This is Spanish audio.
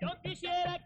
Yo quisiera